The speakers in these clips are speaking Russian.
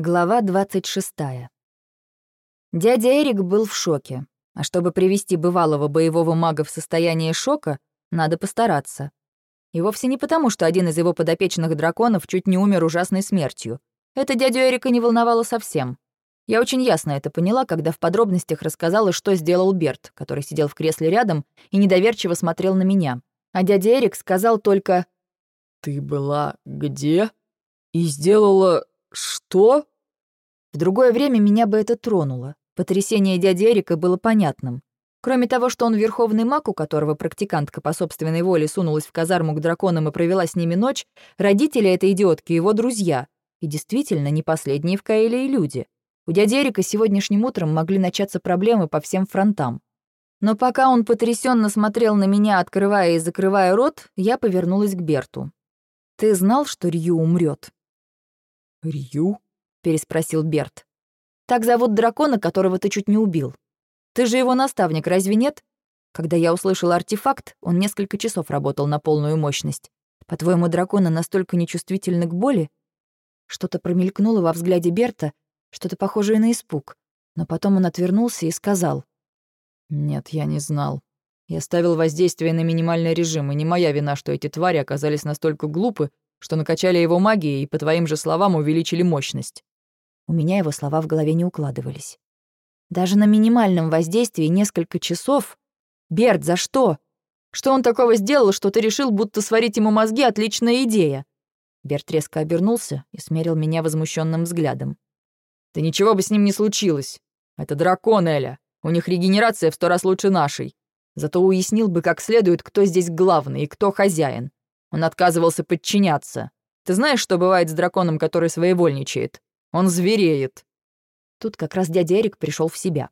Глава 26. Дядя Эрик был в шоке. А чтобы привести бывалого боевого мага в состояние шока, надо постараться. И вовсе не потому, что один из его подопечных драконов чуть не умер ужасной смертью. Это дядю Эрика не волновало совсем. Я очень ясно это поняла, когда в подробностях рассказала, что сделал Берт, который сидел в кресле рядом и недоверчиво смотрел на меня. А дядя Эрик сказал только «Ты была где? И сделала что?» В другое время меня бы это тронуло. Потрясение дяди Эрика было понятным. Кроме того, что он верховный маг, у которого практикантка по собственной воле сунулась в казарму к драконам и провела с ними ночь, родители этой идиотки его друзья. И действительно, не последние в Каэле и люди. У дяди Эрика сегодняшним утром могли начаться проблемы по всем фронтам. Но пока он потрясенно смотрел на меня, открывая и закрывая рот, я повернулась к Берту. «Ты знал, что Рью умрет? «Рью?» — переспросил Берт. «Так зовут дракона, которого ты чуть не убил. Ты же его наставник, разве нет? Когда я услышал артефакт, он несколько часов работал на полную мощность. По-твоему, драконы настолько нечувствительны к боли?» Что-то промелькнуло во взгляде Берта, что-то похожее на испуг. Но потом он отвернулся и сказал. «Нет, я не знал. Я ставил воздействие на минимальный режим, и не моя вина, что эти твари оказались настолько глупы, что накачали его магией и, по твоим же словам, увеличили мощность». У меня его слова в голове не укладывались. Даже на минимальном воздействии несколько часов... Берт, за что? Что он такого сделал, что ты решил, будто сварить ему мозги — отличная идея? Берт резко обернулся и смерил меня возмущенным взглядом. «Да ничего бы с ним не случилось. Это дракон, Эля. У них регенерация в сто раз лучше нашей. Зато уяснил бы как следует, кто здесь главный и кто хозяин. Он отказывался подчиняться. Ты знаешь, что бывает с драконом, который своевольничает? Он звереет. Тут как раз дядя Эрик пришел в себя.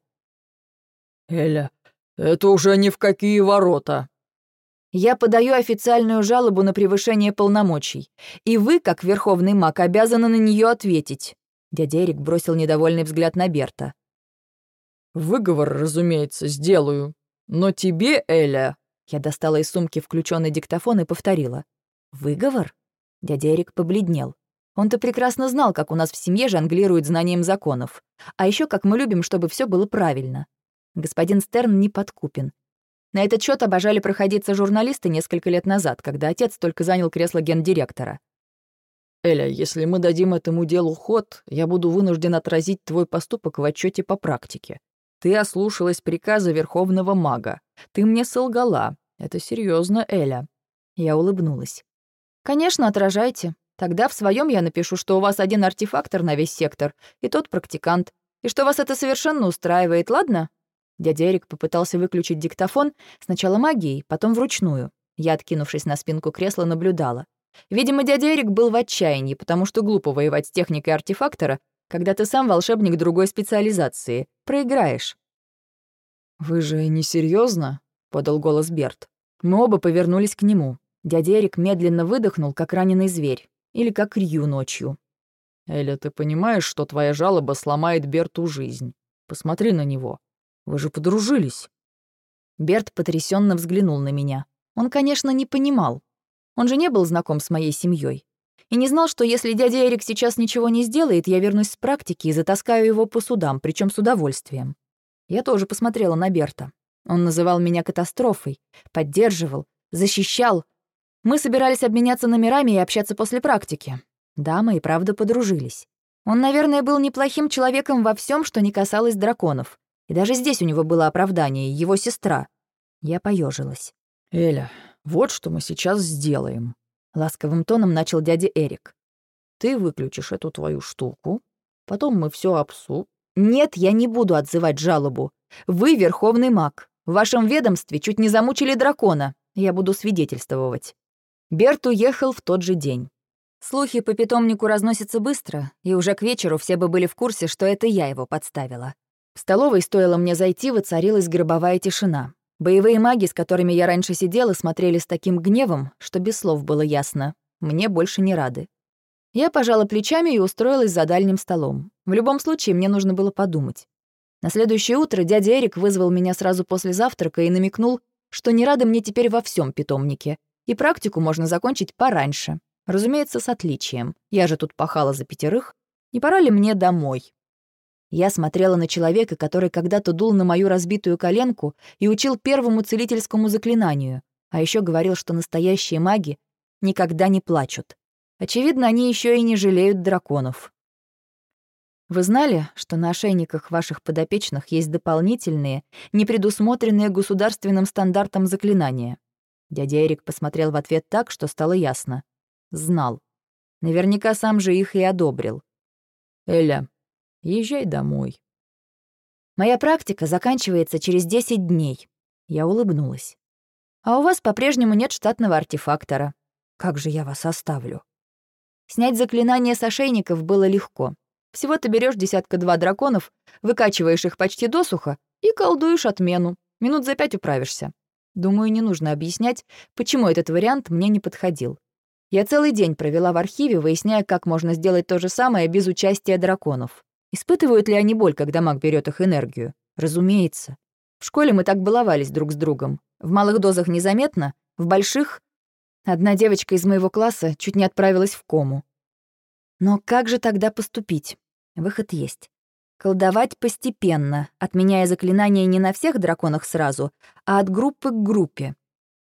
«Эля, это уже ни в какие ворота». «Я подаю официальную жалобу на превышение полномочий, и вы, как верховный маг, обязаны на нее ответить». Дядя Эрик бросил недовольный взгляд на Берта. «Выговор, разумеется, сделаю. Но тебе, Эля, я достала из сумки включенный диктофон и повторила. «Выговор?» Дядя Эрик побледнел. Он-то прекрасно знал, как у нас в семье жонглируют знанием законов. А еще как мы любим, чтобы все было правильно. Господин Стерн не подкупен. На этот счет обожали проходиться журналисты несколько лет назад, когда отец только занял кресло гендиректора. «Эля, если мы дадим этому делу ход, я буду вынужден отразить твой поступок в отчете по практике. Ты ослушалась приказа Верховного Мага. Ты мне солгала. Это серьезно, Эля». Я улыбнулась. «Конечно, отражайте. Тогда в своем я напишу, что у вас один артефактор на весь сектор, и тот практикант, и что вас это совершенно устраивает, ладно?» Дядя Эрик попытался выключить диктофон сначала магией, потом вручную. Я, откинувшись на спинку кресла, наблюдала. Видимо, дядя Эрик был в отчаянии, потому что глупо воевать с техникой артефактора, когда ты сам волшебник другой специализации. Проиграешь. «Вы же не серьезно? подал голос Берт. Мы оба повернулись к нему. Дядя Эрик медленно выдохнул, как раненый зверь. Или как Рью ночью. «Эля, ты понимаешь, что твоя жалоба сломает Берту жизнь? Посмотри на него. Вы же подружились». Берт потрясенно взглянул на меня. Он, конечно, не понимал. Он же не был знаком с моей семьей и не знал, что если дядя Эрик сейчас ничего не сделает, я вернусь с практики и затаскаю его по судам, причем с удовольствием. Я тоже посмотрела на Берта. Он называл меня катастрофой, поддерживал, защищал. Мы собирались обменяться номерами и общаться после практики. Да, мы и правда подружились. Он, наверное, был неплохим человеком во всем, что не касалось драконов. И даже здесь у него было оправдание, его сестра. Я поежилась. «Эля, вот что мы сейчас сделаем», Ласковым тоном начал дядя Эрик. «Ты выключишь эту твою штуку, потом мы все обсу...» «Нет, я не буду отзывать жалобу. Вы верховный маг. В вашем ведомстве чуть не замучили дракона. Я буду свидетельствовать». Берт уехал в тот же день. Слухи по питомнику разносятся быстро, и уже к вечеру все бы были в курсе, что это я его подставила. В столовой стоило мне зайти, воцарилась гробовая тишина. Боевые маги, с которыми я раньше сидела, смотрели с таким гневом, что без слов было ясно. Мне больше не рады. Я пожала плечами и устроилась за дальним столом. В любом случае, мне нужно было подумать. На следующее утро дядя Эрик вызвал меня сразу после завтрака и намекнул, что не рады мне теперь во всем питомнике, и практику можно закончить пораньше. Разумеется, с отличием. Я же тут пахала за пятерых. Не пора ли мне домой? Я смотрела на человека, который когда-то дул на мою разбитую коленку и учил первому целительскому заклинанию, а еще говорил, что настоящие маги никогда не плачут. Очевидно, они еще и не жалеют драконов. Вы знали, что на ошейниках ваших подопечных есть дополнительные, не предусмотренные государственным стандартом заклинания? Дядя Эрик посмотрел в ответ так, что стало ясно. Знал. Наверняка сам же их и одобрил. «Эля, езжай домой». «Моя практика заканчивается через 10 дней». Я улыбнулась. «А у вас по-прежнему нет штатного артефактора. Как же я вас оставлю?» Снять заклинание с ошейников было легко. Всего ты берешь десятка-два драконов, выкачиваешь их почти досуха и колдуешь отмену. Минут за пять управишься. Думаю, не нужно объяснять, почему этот вариант мне не подходил. Я целый день провела в архиве, выясняя, как можно сделать то же самое без участия драконов. Испытывают ли они боль, когда маг берет их энергию? Разумеется. В школе мы так баловались друг с другом. В малых дозах незаметно, в больших... Одна девочка из моего класса чуть не отправилась в кому. Но как же тогда поступить? Выход есть. Колдовать постепенно, отменяя заклинания не на всех драконах сразу, а от группы к группе.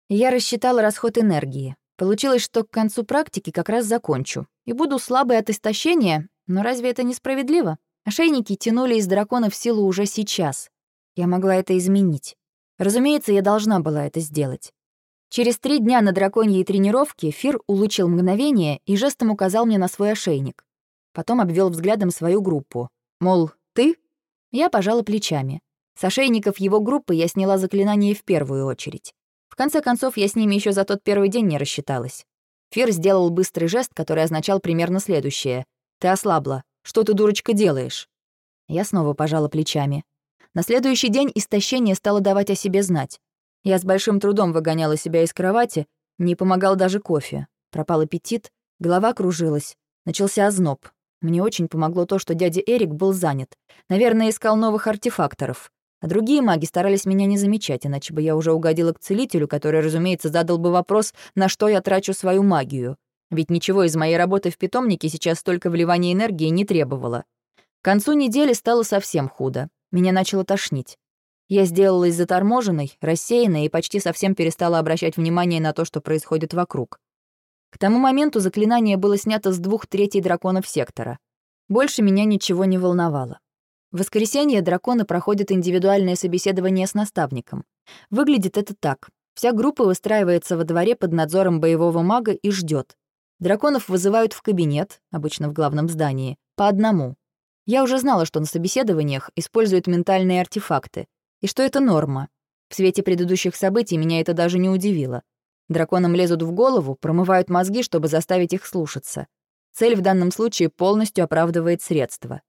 Я рассчитала расход энергии. Получилось, что к концу практики как раз закончу. И буду слабой от истощения, но разве это несправедливо? Ошейники тянули из дракона в силу уже сейчас. Я могла это изменить. Разумеется, я должна была это сделать. Через три дня на драконьей тренировке Фир улучил мгновение и жестом указал мне на свой ошейник. Потом обвел взглядом свою группу. Мол, ты? Я пожала плечами. С ошейников его группы я сняла заклинание в первую очередь. В конце концов, я с ними еще за тот первый день не рассчиталась. Фир сделал быстрый жест, который означал примерно следующее. «Ты ослабла. Что ты, дурочка, делаешь?» Я снова пожала плечами. На следующий день истощение стало давать о себе знать. Я с большим трудом выгоняла себя из кровати, не помогал даже кофе. Пропал аппетит, голова кружилась, начался озноб. Мне очень помогло то, что дядя Эрик был занят. Наверное, искал новых артефакторов. А другие маги старались меня не замечать, иначе бы я уже угодила к целителю, который, разумеется, задал бы вопрос, на что я трачу свою магию. Ведь ничего из моей работы в питомнике сейчас столько вливания энергии не требовало. К концу недели стало совсем худо. Меня начало тошнить. Я сделалась заторможенной, рассеянной и почти совсем перестала обращать внимание на то, что происходит вокруг. К тому моменту заклинание было снято с двух третей драконов сектора. Больше меня ничего не волновало. В воскресенье драконы проходят индивидуальное собеседование с наставником. Выглядит это так. Вся группа выстраивается во дворе под надзором боевого мага и ждет. Драконов вызывают в кабинет, обычно в главном здании, по одному. Я уже знала, что на собеседованиях используют ментальные артефакты, и что это норма. В свете предыдущих событий меня это даже не удивило. Драконам лезут в голову, промывают мозги, чтобы заставить их слушаться. Цель в данном случае полностью оправдывает средства.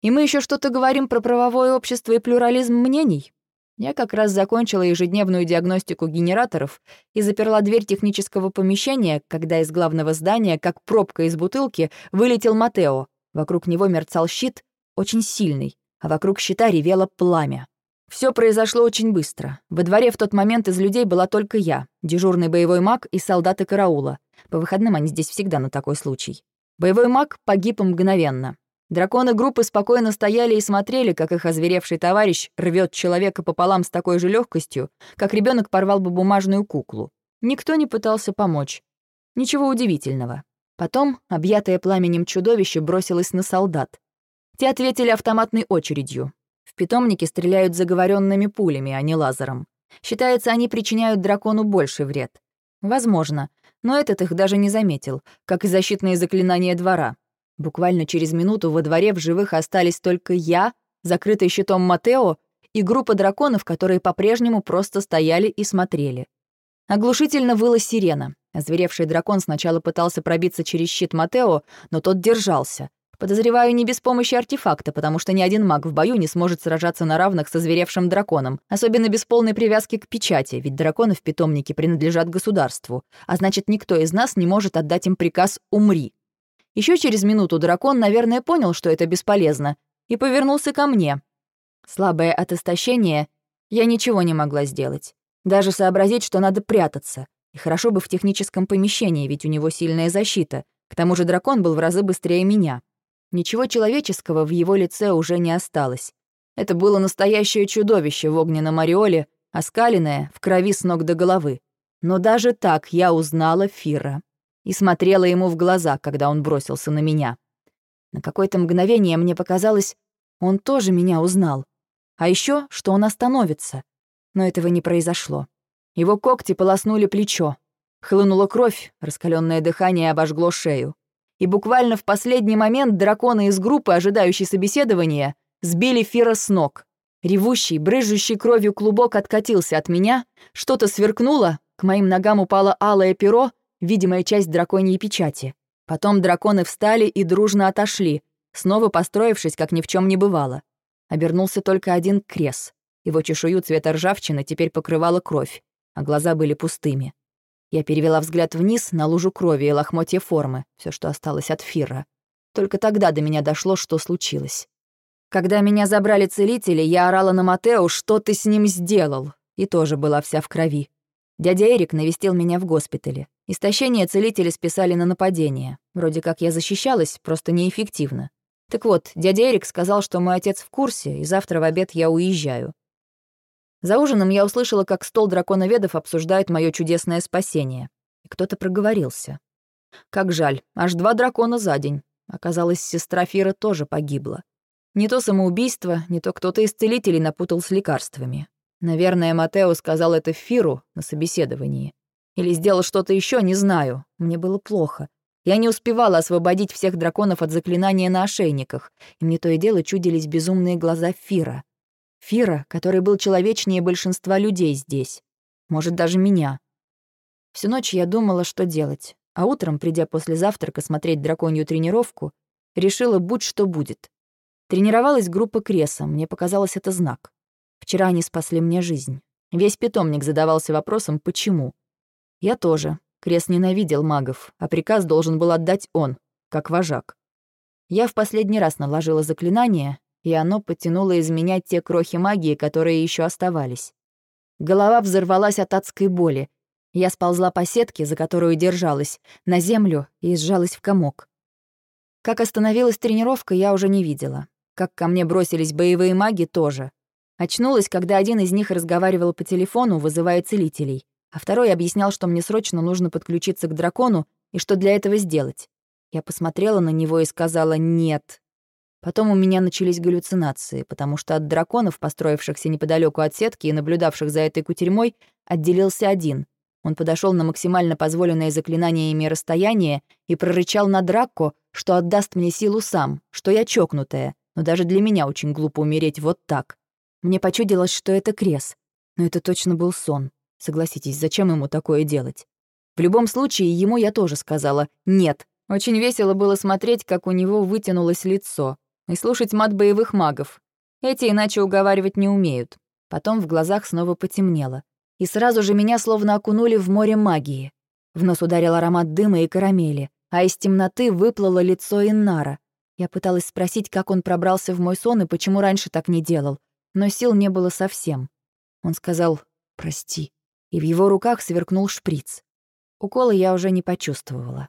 И мы еще что-то говорим про правовое общество и плюрализм мнений? Я как раз закончила ежедневную диагностику генераторов и заперла дверь технического помещения, когда из главного здания, как пробка из бутылки, вылетел Матео. Вокруг него мерцал щит, очень сильный, а вокруг щита ревело пламя. Все произошло очень быстро. Во дворе в тот момент из людей была только я, дежурный боевой маг и солдаты караула. По выходным они здесь всегда на такой случай. Боевой маг погиб мгновенно. Драконы группы спокойно стояли и смотрели, как их озверевший товарищ рвет человека пополам с такой же легкостью, как ребенок порвал бы бумажную куклу. Никто не пытался помочь. Ничего удивительного. Потом, объятое пламенем чудовище, бросилось на солдат. Те ответили автоматной очередью. В питомнике стреляют заговоренными пулями, а не лазером. Считается, они причиняют дракону больше вред. Возможно, но этот их даже не заметил, как и защитные заклинания двора. Буквально через минуту во дворе в живых остались только я, закрытый щитом Матео, и группа драконов, которые по-прежнему просто стояли и смотрели. Оглушительно выла сирена. Озверевший дракон сначала пытался пробиться через щит Матео, но тот держался, Подозреваю, не без помощи артефакта, потому что ни один маг в бою не сможет сражаться на равных со зверевшим драконом, особенно без полной привязки к печати, ведь драконы в питомнике принадлежат государству, а значит, никто из нас не может отдать им приказ «умри». Еще через минуту дракон, наверное, понял, что это бесполезно, и повернулся ко мне. Слабое от истощения, я ничего не могла сделать. Даже сообразить, что надо прятаться. И хорошо бы в техническом помещении, ведь у него сильная защита. К тому же дракон был в разы быстрее меня. Ничего человеческого в его лице уже не осталось. Это было настоящее чудовище в огненном ореоле, оскаленное, в крови с ног до головы. Но даже так я узнала Фира и смотрела ему в глаза, когда он бросился на меня. На какое-то мгновение мне показалось, он тоже меня узнал. А еще, что он остановится. Но этого не произошло. Его когти полоснули плечо. Хлынула кровь, раскаленное дыхание обожгло шею. И буквально в последний момент драконы из группы, ожидающей собеседования, сбили Фира с ног. Ревущий, брызжущий кровью клубок откатился от меня, что-то сверкнуло, к моим ногам упало алое перо, видимая часть драконьей печати. Потом драконы встали и дружно отошли, снова построившись, как ни в чем не бывало. Обернулся только один крес. Его чешую цвета ржавчины теперь покрывала кровь, а глаза были пустыми. Я перевела взгляд вниз на лужу крови и лохмотья формы, все, что осталось от Фира. Только тогда до меня дошло, что случилось. Когда меня забрали целители, я орала на Матео, что ты с ним сделал, и тоже была вся в крови. Дядя Эрик навестил меня в госпитале. Истощение целители списали на нападение. Вроде как я защищалась, просто неэффективно. Так вот, дядя Эрик сказал, что мой отец в курсе, и завтра в обед я уезжаю. За ужином я услышала, как стол драконоведов обсуждает мое чудесное спасение. И кто-то проговорился. Как жаль, аж два дракона за день. Оказалось, сестра Фира тоже погибла. Не то самоубийство, не то кто-то из целителей напутал с лекарствами. Наверное, Матео сказал это Фиру на собеседовании. Или сделал что-то еще, не знаю. Мне было плохо. Я не успевала освободить всех драконов от заклинания на ошейниках, и мне то и дело чудились безумные глаза Фира. Фира, который был человечнее большинства людей здесь. Может, даже меня. Всю ночь я думала, что делать, а утром, придя после завтрака смотреть драконью тренировку, решила, будь что будет. Тренировалась группа Креса, мне показалось это знак. Вчера они спасли мне жизнь. Весь питомник задавался вопросом «почему?». Я тоже. Крес ненавидел магов, а приказ должен был отдать он, как вожак. Я в последний раз наложила заклинание, и оно потянуло из меня те крохи магии, которые еще оставались. Голова взорвалась от адской боли. Я сползла по сетке, за которую держалась, на землю и сжалась в комок. Как остановилась тренировка, я уже не видела. Как ко мне бросились боевые маги, тоже. Очнулась, когда один из них разговаривал по телефону, вызывая целителей, а второй объяснял, что мне срочно нужно подключиться к дракону и что для этого сделать. Я посмотрела на него и сказала «нет». Потом у меня начались галлюцинации, потому что от драконов, построившихся неподалеку от сетки и наблюдавших за этой кутерьмой, отделился один. Он подошел на максимально позволенное заклинаниями расстояние и прорычал на Дракко, что отдаст мне силу сам, что я чокнутая, но даже для меня очень глупо умереть вот так. Мне почудилось, что это крес. Но это точно был сон. Согласитесь, зачем ему такое делать? В любом случае, ему я тоже сказала «нет». Очень весело было смотреть, как у него вытянулось лицо, и слушать мат боевых магов. Эти иначе уговаривать не умеют. Потом в глазах снова потемнело. И сразу же меня словно окунули в море магии. В нос ударил аромат дыма и карамели, а из темноты выплыло лицо Иннара. Я пыталась спросить, как он пробрался в мой сон и почему раньше так не делал, но сил не было совсем. Он сказал «прости», и в его руках сверкнул шприц. Укола я уже не почувствовала.